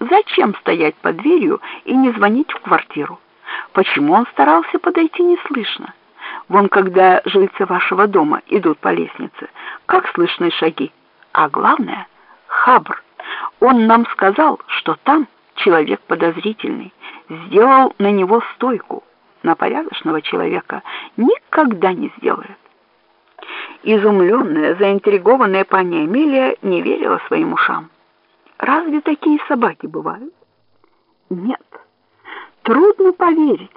Зачем стоять под дверью и не звонить в квартиру? Почему он старался подойти неслышно? Вон, когда жильцы вашего дома идут по лестнице, как слышны шаги. А главное, Хабр. Он нам сказал, что там человек подозрительный, сделал на него стойку. На порядочного человека никогда не сделает. Изумленная, заинтригованная пани Эмилия не верила своим ушам. Разве такие собаки бывают? Нет, трудно поверить.